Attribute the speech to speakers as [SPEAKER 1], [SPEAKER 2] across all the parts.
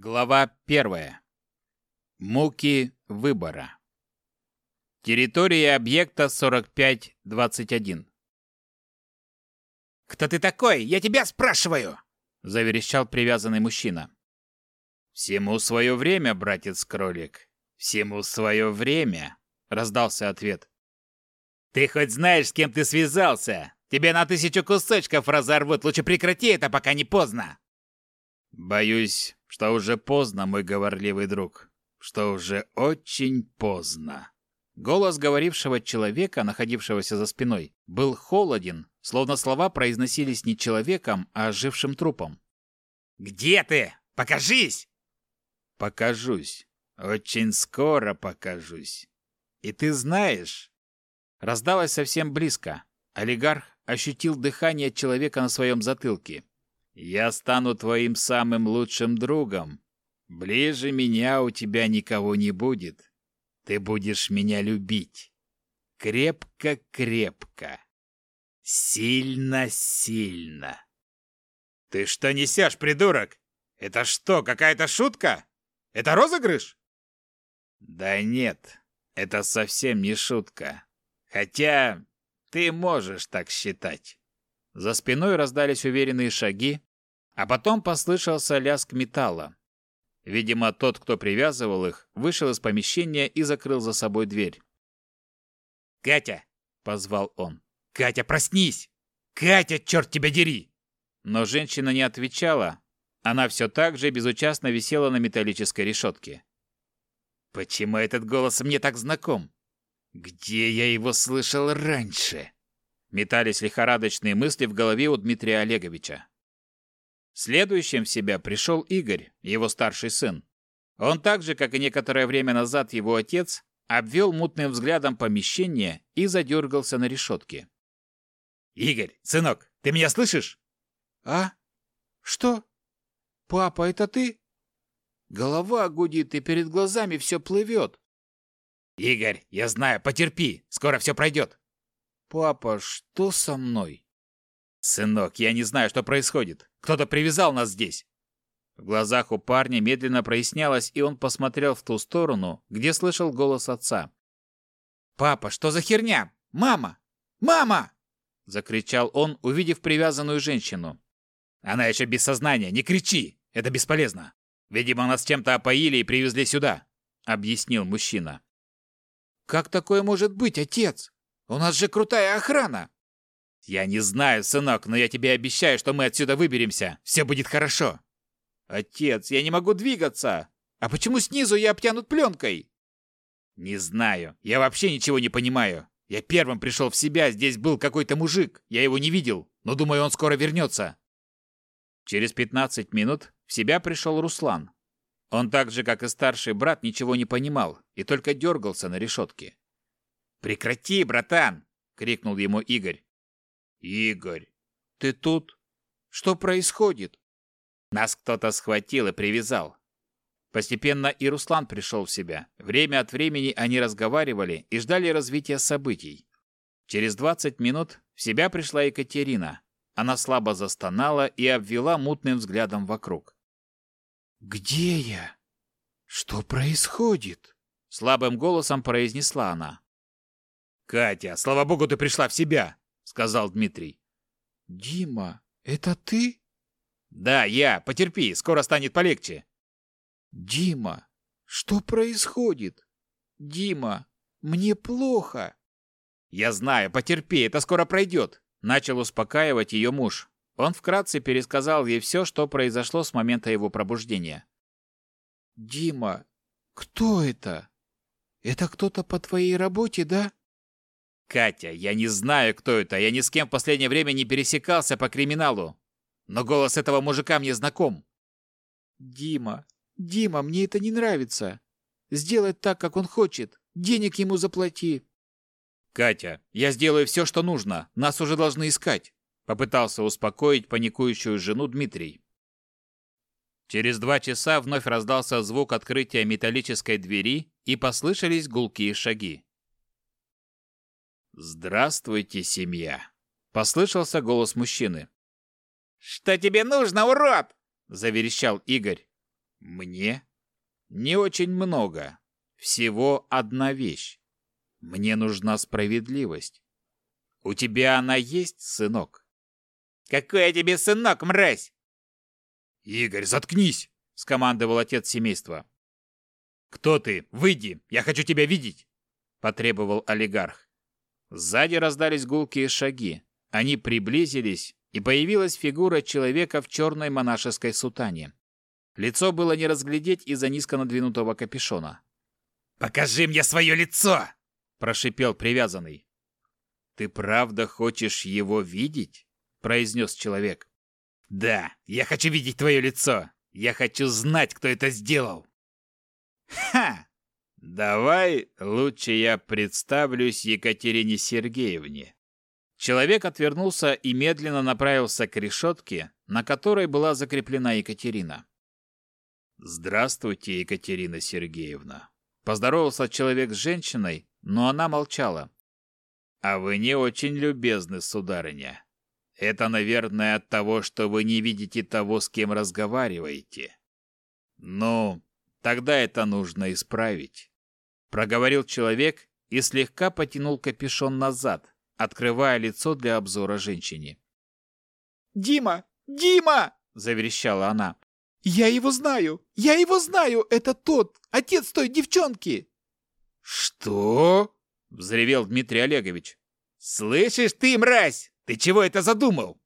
[SPEAKER 1] Глава первая. Муки выбора. Территория объекта 4521.
[SPEAKER 2] «Кто ты такой? Я тебя спрашиваю!»
[SPEAKER 1] — заверещал привязанный мужчина. «Всему свое время, братец-кролик. Всему свое время!» — раздался ответ.
[SPEAKER 2] «Ты хоть знаешь, с кем ты связался? Тебе на тысячу кусочков разорвут. Лучше прекрати это, пока не поздно!»
[SPEAKER 1] «Боюсь, что уже поздно, мой говорливый друг, что уже очень поздно». Голос говорившего человека, находившегося за спиной, был холоден, словно слова произносились не человеком, а ожившим трупом.
[SPEAKER 2] «Где ты? Покажись!»
[SPEAKER 1] «Покажусь. Очень скоро покажусь. И ты знаешь...» Раздалось совсем близко. Олигарх ощутил дыхание человека на своем затылке. Я стану твоим самым лучшим другом. Ближе меня у тебя никого не будет. Ты будешь меня любить. Крепко-крепко. Сильно-сильно.
[SPEAKER 2] Ты что несешь, придурок? Это что, какая-то шутка? Это розыгрыш?
[SPEAKER 1] Да нет, это совсем не шутка. Хотя ты можешь так считать. За спиной раздались уверенные шаги, а потом послышался лязг металла. Видимо, тот, кто привязывал их, вышел из помещения и закрыл за собой дверь.
[SPEAKER 2] «Катя!» — позвал он. «Катя, проснись! Катя, черт тебя дери!»
[SPEAKER 1] Но женщина не отвечала. Она все так же безучастно висела на металлической решетке.
[SPEAKER 2] «Почему этот голос мне так знаком? Где я его слышал раньше?»
[SPEAKER 1] Метались лихорадочные мысли в голове у Дмитрия Олеговича. Следующим в себя пришел Игорь, его старший сын. Он так же, как и некоторое время назад его отец, обвел мутным взглядом помещение и задергался на решетке.
[SPEAKER 2] «Игорь, сынок, ты меня слышишь?»
[SPEAKER 3] «А? Что? Папа, это ты?» Голова гудит, и перед глазами все плывет.
[SPEAKER 2] «Игорь, я знаю, потерпи, скоро все пройдет».
[SPEAKER 3] «Папа, что со мной?»
[SPEAKER 1] «Сынок, я не знаю, что происходит. Кто-то привязал нас здесь!» В глазах у парня медленно прояснялось, и он посмотрел в ту сторону, где слышал голос отца.
[SPEAKER 2] «Папа, что за херня? Мама! Мама!»
[SPEAKER 1] Закричал он, увидев привязанную женщину.
[SPEAKER 2] «Она еще без сознания, не кричи! Это бесполезно! Видимо, нас чем-то опоили и привезли сюда!» Объяснил мужчина.
[SPEAKER 3] «Как такое может быть, отец? У нас же крутая охрана!»
[SPEAKER 2] «Я не знаю, сынок, но я тебе обещаю, что мы отсюда выберемся. Все будет хорошо».
[SPEAKER 3] «Отец, я не могу двигаться. А почему снизу я обтянут пленкой?»
[SPEAKER 2] «Не знаю. Я вообще ничего не понимаю. Я первым пришел в себя, здесь был какой-то мужик. Я его не видел, но думаю, он скоро вернется».
[SPEAKER 1] Через 15 минут в себя пришел Руслан. Он так же, как и старший брат, ничего не понимал и только дергался на решетке.
[SPEAKER 2] «Прекрати, братан!» — крикнул ему Игорь.
[SPEAKER 1] «Игорь, ты тут? Что происходит?»
[SPEAKER 2] Нас кто-то схватил и привязал.
[SPEAKER 1] Постепенно и Руслан пришел в себя. Время от времени они разговаривали и ждали развития событий. Через 20 минут в себя пришла Екатерина. Она слабо застонала и обвела мутным взглядом вокруг.
[SPEAKER 3] «Где я? Что происходит?»
[SPEAKER 1] Слабым голосом произнесла она.
[SPEAKER 2] «Катя, слава богу, ты пришла в себя!» Сказал Дмитрий.
[SPEAKER 3] Дима, это ты?
[SPEAKER 2] Да, я. Потерпи, скоро станет полегче.
[SPEAKER 3] Дима, что происходит? Дима, мне плохо.
[SPEAKER 2] Я знаю, потерпи, это скоро пройдет. Начал успокаивать ее муж. Он вкратце пересказал ей все, что произошло с момента его пробуждения.
[SPEAKER 3] «Дима, кто это? Это кто-то по твоей работе, да?»
[SPEAKER 2] Катя, я не знаю, кто это. Я ни с кем в последнее время не пересекался по криминалу. Но голос этого мужика мне знаком.
[SPEAKER 3] Дима, Дима, мне это не нравится. Сделай так, как он хочет. Денег ему заплати.
[SPEAKER 2] Катя, я сделаю все, что нужно. Нас уже должны искать. Попытался успокоить паникующую жену Дмитрий. Через два часа вновь раздался звук открытия металлической двери и послышались гулкие шаги.
[SPEAKER 1] «Здравствуйте, семья!» — послышался голос мужчины.
[SPEAKER 2] «Что тебе нужно, урод?»
[SPEAKER 1] — заверещал Игорь. Мне? Не очень много. Всего одна вещь. Мне нужна справедливость. У тебя она есть, сынок?
[SPEAKER 2] Какой я тебе сынок, мразь?
[SPEAKER 1] Игорь, заткнись, скомандовал отец семейства. Кто ты? Выйди, я хочу тебя видеть, потребовал олигарх. Сзади раздались гулкие шаги. Они приблизились, и появилась фигура человека в черной монашеской сутане. Лицо было не разглядеть из-за низко надвинутого капюшона.
[SPEAKER 2] «Покажи мне свое лицо!»
[SPEAKER 1] – прошипел привязанный. «Ты правда хочешь его видеть?» – произнес человек.
[SPEAKER 2] «Да, я хочу видеть твое лицо. Я хочу знать, кто это сделал».
[SPEAKER 1] «Ха! Давай лучше я представлюсь Екатерине Сергеевне. Человек отвернулся и медленно направился к решетке, на которой была закреплена Екатерина. «Здравствуйте, Екатерина Сергеевна!» Поздоровался человек с женщиной, но она молчала. «А вы не очень любезны, сударыня. Это, наверное, от того, что вы не видите того, с кем разговариваете. Ну, тогда это нужно исправить», — проговорил человек и слегка потянул капюшон назад, открывая лицо для обзора женщине.
[SPEAKER 3] «Дима! Дима!» – заверещала она. «Я его знаю! Я его знаю! Это тот, отец той девчонки!»
[SPEAKER 1] «Что?» – взревел Дмитрий Олегович.
[SPEAKER 2] «Слышишь ты, мразь! Ты чего это задумал?»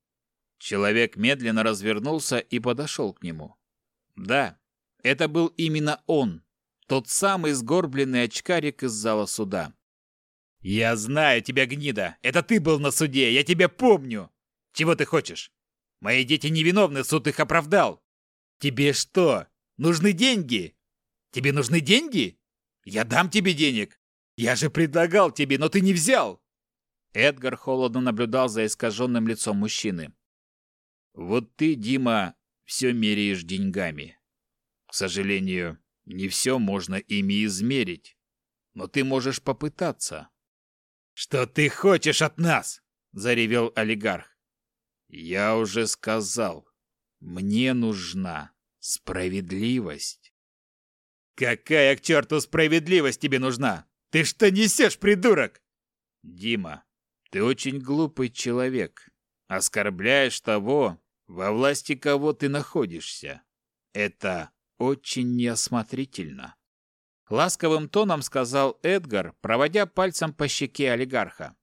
[SPEAKER 1] Человек медленно развернулся и подошел к нему. Да, это был именно он, тот самый сгорбленный очкарик из зала суда.
[SPEAKER 2] «Я знаю тебя, гнида! Это ты был на суде, я тебя помню! Чего ты хочешь? Мои дети невиновны, суд их оправдал! Тебе что, нужны деньги? Тебе нужны деньги? Я дам тебе денег! Я же предлагал тебе, но ты не взял!»
[SPEAKER 1] Эдгар холодно наблюдал за искаженным лицом мужчины. «Вот ты, Дима, все меряешь деньгами. К сожалению, не все можно ими измерить, но ты можешь попытаться.
[SPEAKER 2] «Что ты хочешь от нас?» – заревел олигарх.
[SPEAKER 1] «Я уже сказал, мне нужна справедливость».
[SPEAKER 2] «Какая к черту справедливость тебе нужна? Ты что несешь, придурок?»
[SPEAKER 1] «Дима, ты очень глупый человек. Оскорбляешь того, во власти кого ты находишься. Это очень неосмотрительно». Ласковым тоном сказал Эдгар, проводя пальцем по щеке олигарха.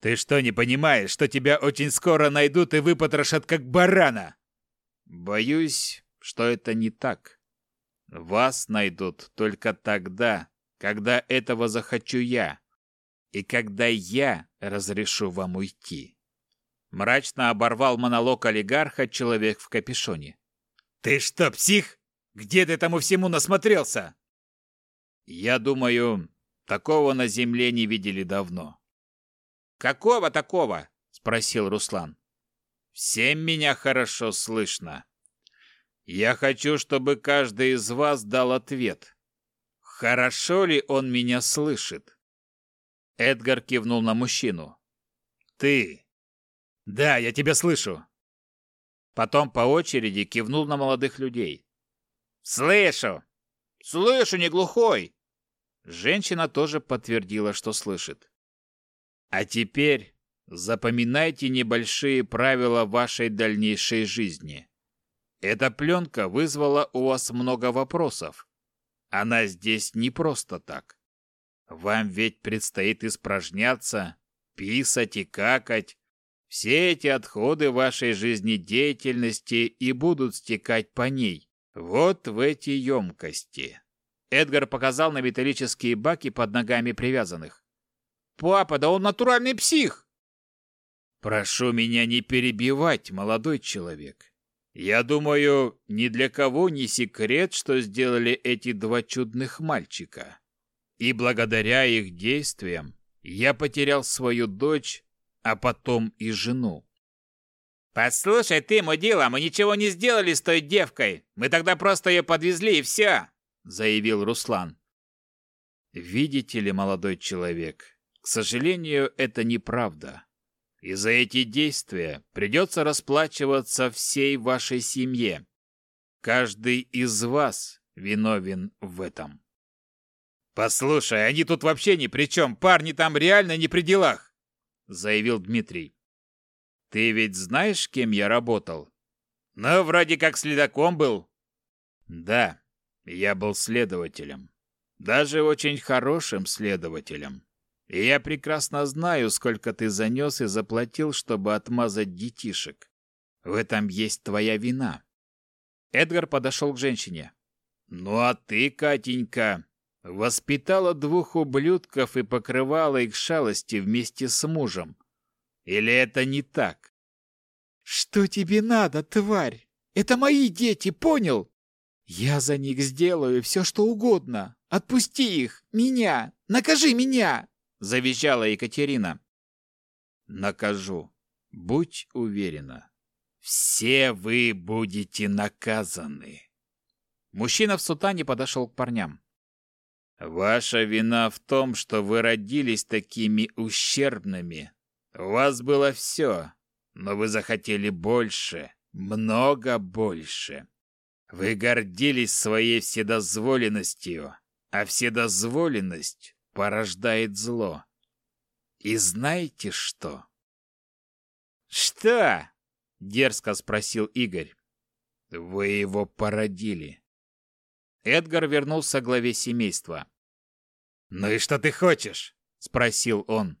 [SPEAKER 2] «Ты что, не понимаешь, что тебя очень скоро найдут и выпотрошат, как барана?»
[SPEAKER 1] «Боюсь, что это не так. Вас найдут только тогда, когда этого захочу я, и когда я разрешу вам уйти». Мрачно оборвал монолог олигарха человек в капюшоне.
[SPEAKER 2] «Ты что, псих? Где ты этому всему насмотрелся?»
[SPEAKER 1] Я думаю, такого на земле не видели давно.
[SPEAKER 2] Какого такого?
[SPEAKER 1] спросил Руслан. Всем меня хорошо слышно. Я хочу, чтобы каждый из вас дал ответ. Хорошо ли он меня слышит? Эдгар кивнул на мужчину.
[SPEAKER 2] Ты. Да, я тебя слышу.
[SPEAKER 1] Потом по очереди кивнул на молодых людей.
[SPEAKER 2] Слышу. Слышу, не глухой.
[SPEAKER 1] Женщина тоже подтвердила, что слышит. А теперь запоминайте небольшие правила вашей дальнейшей жизни. Эта пленка вызвала у вас много вопросов. Она здесь не просто так. Вам ведь предстоит испражняться, писать и какать. Все эти отходы вашей жизнедеятельности и будут стекать по ней, вот в эти емкости. Эдгар показал на металлические баки под ногами привязанных.
[SPEAKER 2] «Папа, да он натуральный псих!»
[SPEAKER 1] «Прошу меня не перебивать, молодой человек. Я думаю, ни для кого не секрет, что сделали эти два чудных мальчика. И благодаря их действиям я потерял свою дочь, а потом и жену.
[SPEAKER 2] «Послушай ты, мудила, мы ничего не сделали с той девкой. Мы тогда просто ее подвезли, и все!»
[SPEAKER 1] заявил Руслан. Видите ли, молодой человек, к сожалению, это неправда. И за эти действия придется расплачиваться всей вашей семье. каждый из вас виновен в этом.
[SPEAKER 2] «Послушай, они тут вообще ни при чем, парни там реально не при делах», — заявил Дмитрий.
[SPEAKER 1] «Ты ведь знаешь, кем я работал?»
[SPEAKER 2] «Ну, вроде как следаком был».
[SPEAKER 1] «Да, я был следователем. Даже очень хорошим следователем. И я прекрасно знаю, сколько ты занес и заплатил, чтобы отмазать детишек. В этом есть твоя вина». Эдгар подошел к женщине. «Ну а ты, Катенька, воспитала двух ублюдков и покрывала их шалости вместе с мужем. Или это не так?»
[SPEAKER 3] «Что тебе надо, тварь? Это мои дети, понял? Я за них сделаю все, что угодно. Отпусти их, меня, накажи меня!» Завизжала Екатерина.
[SPEAKER 1] «Накажу. Будь уверена. Все вы будете наказаны».
[SPEAKER 3] Мужчина в сутане подошел к парням.
[SPEAKER 1] «Ваша вина в том, что вы родились такими ущербными. У вас было все, но вы захотели больше, много больше. Вы гордились своей вседозволенностью, а вседозволенность порождает зло. И знаете что?
[SPEAKER 3] «Что?» — дерзко спросил Игорь.
[SPEAKER 1] «Вы его породили.
[SPEAKER 3] Эдгар вернулся к главе семейства.
[SPEAKER 2] «Ну и что ты хочешь?» — спросил он.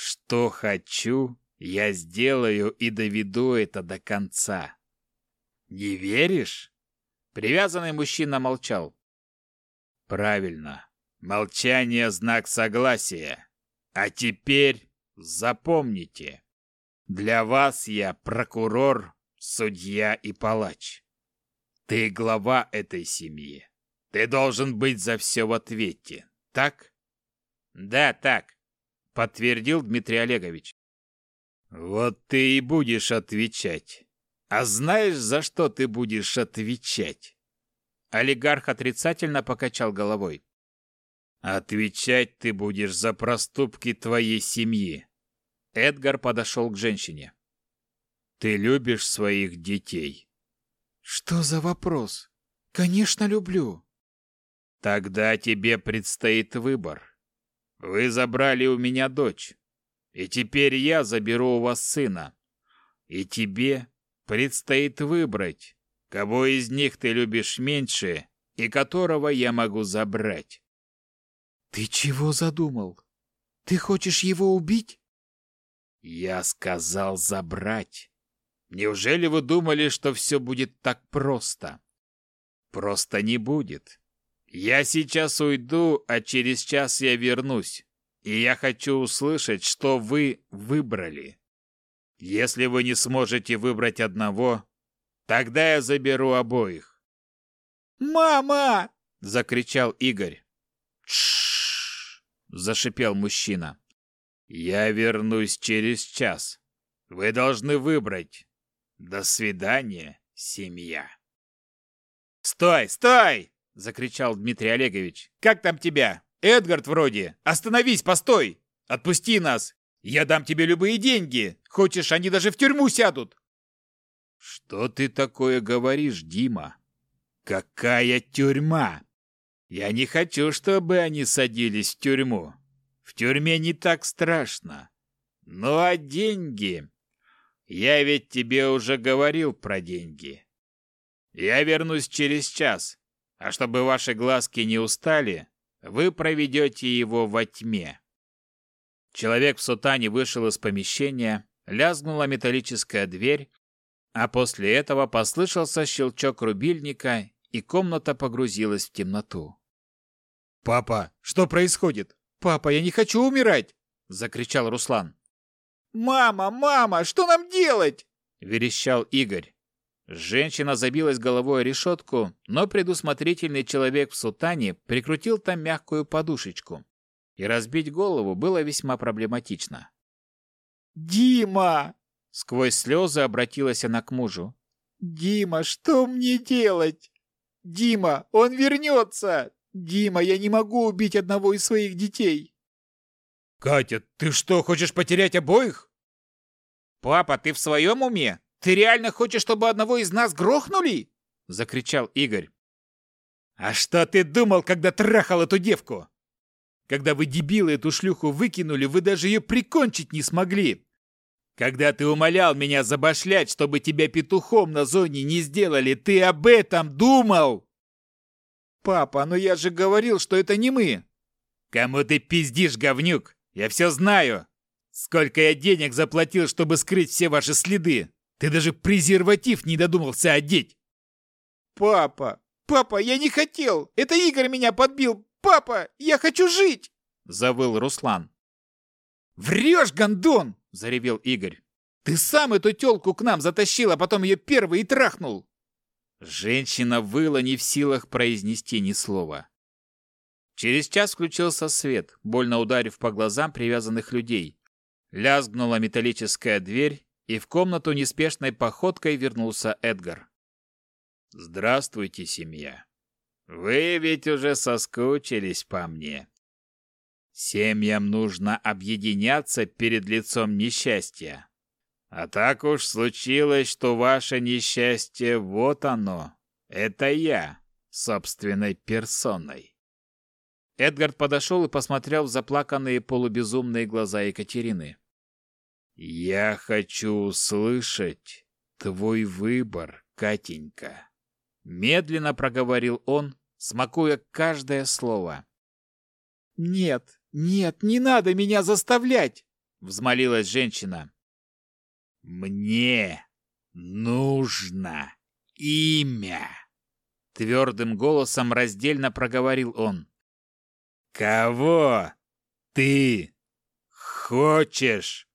[SPEAKER 1] «Что хочу, я сделаю и доведу это до конца. Не веришь?»
[SPEAKER 3] Привязанный мужчина молчал.
[SPEAKER 1] «Правильно. Молчание — знак согласия. А теперь запомните. Для вас я прокурор, судья и палач. Ты глава этой семьи. Ты должен быть за все в ответе. Так?
[SPEAKER 3] Да, так, подтвердил Дмитрий Олегович.
[SPEAKER 1] Вот ты и будешь отвечать. А знаешь, за что ты будешь отвечать?
[SPEAKER 3] Олигарх отрицательно покачал головой.
[SPEAKER 1] Отвечать ты будешь за проступки твоей семьи.
[SPEAKER 3] Эдгар подошел к женщине.
[SPEAKER 1] Ты любишь своих детей?
[SPEAKER 3] Что за вопрос? Конечно, люблю.
[SPEAKER 1] Тогда тебе предстоит выбор. Вы забрали у меня дочь, и теперь я заберу у вас сына. И тебе предстоит выбрать, кого из них ты любишь меньше и которого я могу забрать.
[SPEAKER 3] Ты чего задумал? Ты хочешь его убить?
[SPEAKER 1] Я сказал забрать. Неужели вы думали, что все будет так просто? Просто не будет. Я сейчас уйду, а через час я вернусь. И я хочу услышать, что вы выбрали. Если вы не сможете выбрать одного, тогда я заберу обоих.
[SPEAKER 3] «Мама!»
[SPEAKER 1] — закричал Игорь. «Тш-ш-ш!» зашипел мужчина. «Я вернусь через час. Вы должны выбрать, до свидания, семья.
[SPEAKER 3] Стой, стой! Закричал Дмитрий Олегович. Как там тебя? Эдгард вроде. Остановись, постой! Отпусти нас! Я дам тебе любые деньги. Хочешь, они даже в тюрьму сядут.
[SPEAKER 1] Что ты такое говоришь, Дима? Какая тюрьма? Я не хочу, чтобы они садились в тюрьму. В тюрьме не так страшно. Ну а деньги? Я ведь тебе уже говорил про деньги. Я вернусь через час, а чтобы ваши глазки не устали, вы проведете его во тьме.
[SPEAKER 3] Человек в сутане вышел из помещения, лязгнула металлическая дверь, а после этого послышался щелчок рубильника, и комната погрузилась в темноту.
[SPEAKER 2] «Папа, что происходит? Папа, я не хочу умирать!» — закричал Руслан.
[SPEAKER 3] «Мама, мама, что нам делать?»
[SPEAKER 1] – верещал Игорь. Женщина забилась головой о решетку, но предусмотрительный человек в сутане прикрутил там мягкую подушечку. И разбить голову было весьма проблематично.
[SPEAKER 3] «Дима!»
[SPEAKER 1] – сквозь слезы обратилась она к мужу.
[SPEAKER 3] «Дима, что мне делать? Дима, он вернется! Дима, я не могу убить одного из своих детей!»
[SPEAKER 2] «Катя, ты что, хочешь потерять обоих?»
[SPEAKER 3] «Папа, ты в своем уме? Ты реально хочешь, чтобы одного из нас грохнули?»
[SPEAKER 1] закричал Игорь.
[SPEAKER 2] А что ты думал, когда трахал эту девку? Когда вы дебилы эту шлюху выкинули, вы даже ее прикончить не смогли. Когда ты умолял меня забашлять, чтобы тебя петухом на зоне не сделали, ты об этом думал?
[SPEAKER 3] Папа, но я же говорил, что это не мы.
[SPEAKER 2] Кому ты пиздишь, говнюк? Я все знаю. Сколько я денег заплатил, чтобы скрыть все ваши следы. Ты даже презерватив не додумался одеть.
[SPEAKER 3] Папа, папа, я не хотел. Это Игорь меня подбил. Папа, я хочу жить.
[SPEAKER 1] Завыл Руслан.
[SPEAKER 3] Врешь, гондон! — заревел Игорь. «Ты сам эту тёлку к нам затащил, а потом её первый и трахнул!»
[SPEAKER 1] Женщина выла не в силах произнести ни слова. Через час включился свет, больно ударив по глазам привязанных людей. Лязгнула металлическая дверь, и в комнату неспешной походкой вернулся Эдгар. «Здравствуйте, семья. Вы ведь уже соскучились по мне. Семьям нужно объединяться перед лицом несчастья. А так уж случилось, что ваше несчастье вот оно. Это я, собственной персоной. Эдгард подошел и посмотрел в заплаканные полубезумные глаза Екатерины. «Я хочу услышать твой выбор, Катенька», — медленно проговорил он, смакуя каждое слово.
[SPEAKER 3] «Нет, «Нет, не надо меня заставлять!»
[SPEAKER 1] — взмолилась женщина.
[SPEAKER 2] «Мне нужно имя!»
[SPEAKER 1] Твердым голосом раздельно проговорил он.
[SPEAKER 2] «Кого ты хочешь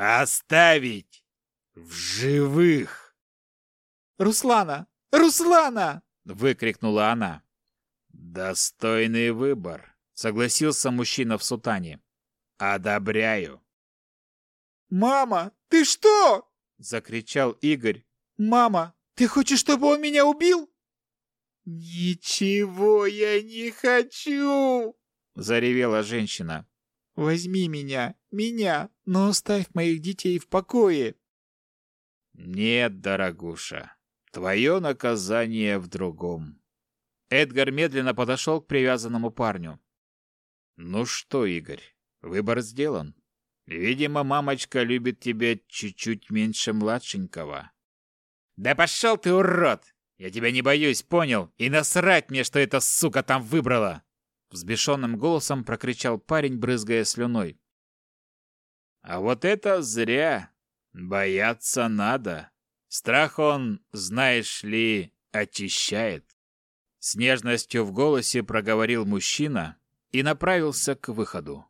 [SPEAKER 2] оставить в живых?»
[SPEAKER 3] «Руслана! Руслана!»
[SPEAKER 1] — выкрикнула она.
[SPEAKER 2] «Достойный выбор согласился мужчина в сутане. Одобряю.
[SPEAKER 3] Мама, ты что?
[SPEAKER 1] закричал Игорь.
[SPEAKER 3] Мама, ты хочешь, чтобы он меня убил?
[SPEAKER 2] Ничего я не хочу, заревела женщина.
[SPEAKER 3] Возьми меня, меня, но оставь моих детей в покое.
[SPEAKER 1] Нет, дорогуша, твое наказание в другом. Эдгар медленно подошел к привязанному парню. Ну что, Игорь, выбор сделан. Видимо, мамочка любит тебя чуть-чуть меньше младшенького.
[SPEAKER 2] Да пошел ты, урод! Я тебя не боюсь, понял? И насрать мне, что эта сука там выбрала!
[SPEAKER 1] Взбешенным голосом прокричал парень, брызгая слюной. А вот это зря. Бояться надо. Страх он, знаешь ли, очищает. С нежностью в голосе проговорил мужчина, и направился к выходу.